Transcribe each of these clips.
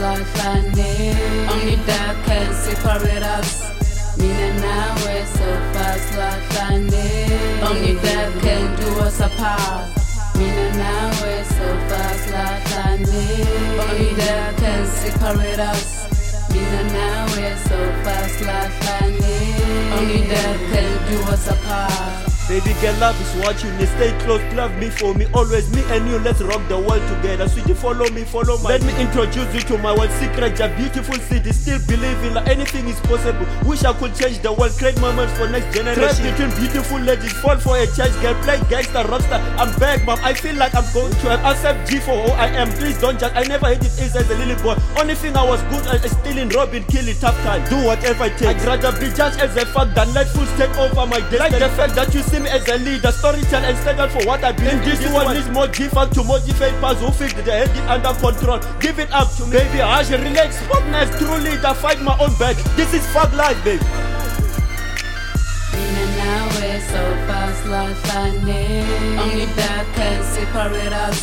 lahlane Only that can separate us. Mina nawe so fast lahlane Only that can do us apart. Mina nawe so fast lahlane Only that can separate us. Mina nawe so fast lahlane Only that can do us apart Baby girl, love is watching you. Stay close, love me for me, always me and you. Let's rock the world together. Sweetie, follow me, follow my. Let me introduce you to my world secret, your beautiful city. Still believing that anything is possible. Wish I could change the world, create moments for next generation. Trap between beautiful ladies, fall for a church girl, play gangster, rockstar. I'm back, mom. I feel like I'm going to have accept G for who oh, I am. Please don't judge. I never hated it as a little boy. Only thing I was good at is stealing, robbing, killing, tough time. Do whatever it takes. I'd rather be judged as a fuck than let fools take over my destiny. Like the fact that you see me as a leader, storyteller and stand up for what I believe. In this, this one needs more give up to motivate past who feel the head under control. Give it up to me, baby. I should relax, fuckness, true leader, fight my own back. This is fuck life, baby. Mina nawe so fast lahlane Only that can separate us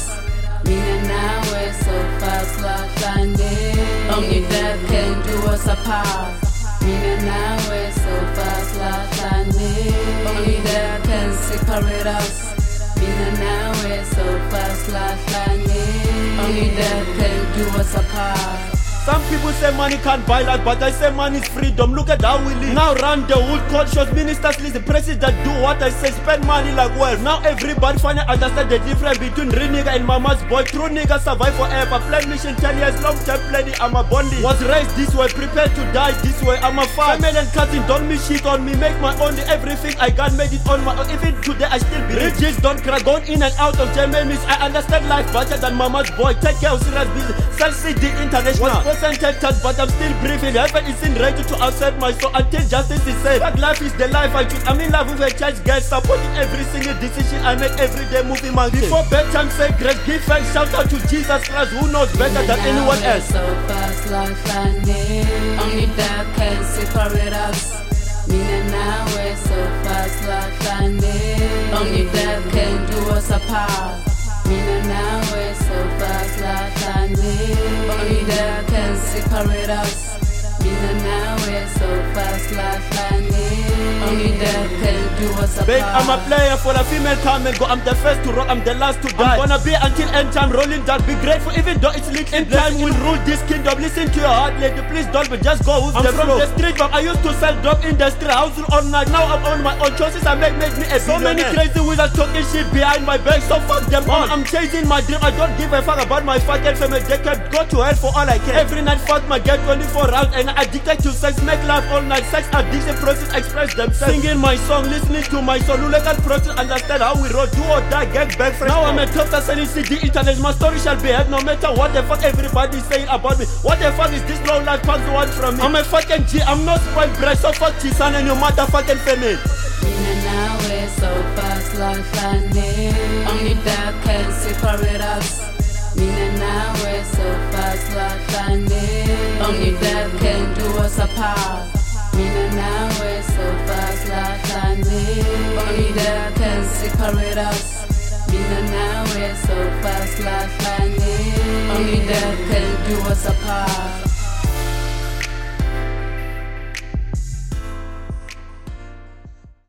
Mina nawe so fast lahlane Only that can do us apart Mina nawe so fast lahlane Only that separate us. Mina nawe so Some people say money can't buy life, but I say money is freedom. Look at how we live. Now run the whole cultures, ministers listen, president do what I say, spend money like wealth. Now everybody finally understand the difference between real nigga and mama's boy. True nigga survive forever. Plan mission 10 years, long term planning. I'm a bondi. Was raised this way, prepared to die this way. I'm a fan. Family and cousin, don't me shit on me. Make my own everything I got, made it on my own. Even today, I still be rich. Don't cry, going in and out of Germany. I understand life better than mama's boy. Take care of serious business. Sell CD international. Percentage tax, but I'm still breathing. Heaven isn't ready to accept my soul until justice is said. But life is the life I choose. I'm in love with a church girl, supporting every single decision I make every day, moving my Before bedtime, say grace, give thanks, shout out to Jesus Christ, who knows better than anyone else. So fast life and only that can separate us. Mina nawe so fast life and only that can do us apart. Mina nawe so us. Mina nawe so fast and only that can do. Babe, I'm a player for a female come and go. I'm the first to rock, I'm the last to die. I'm gonna be until end time, rolling down. Be grateful, even though it's lit. In time, we'll rule this kingdom. Listen to your heart, lady. Please don't, but just go with I'm the from flow. the street, but I used to sell dope in the street. Hustle all night. Now I'm on my own choices. I make make me a so many billionaire. crazy wizards talking shit behind my back. So fuck them all. I'm chasing my dream. I don't give a fuck about my fucking family. They can go to hell for all I care. Every night, fuck my get 24 rounds, and I'm addicted to sex. Make love all night. Sex addiction process express themselves. Singing my song, listening to my song. Local process understand how we roll. Do or die, get back fresh. Now I'm a top selling CD internet. My story shall be heard no matter what the fuck everybody saying about me. What the fuck is this low life past one from me? I'm a fucking G. I'm not spoiled bread. So fuck Chisan and your motherfucking family. Mina nawe so fast life and only that can separate us. Mina nawe so fast life and only that can do us apart. Mina nawe so fast life and only that can separate us. Mina nawe so fast life only that can do us apart.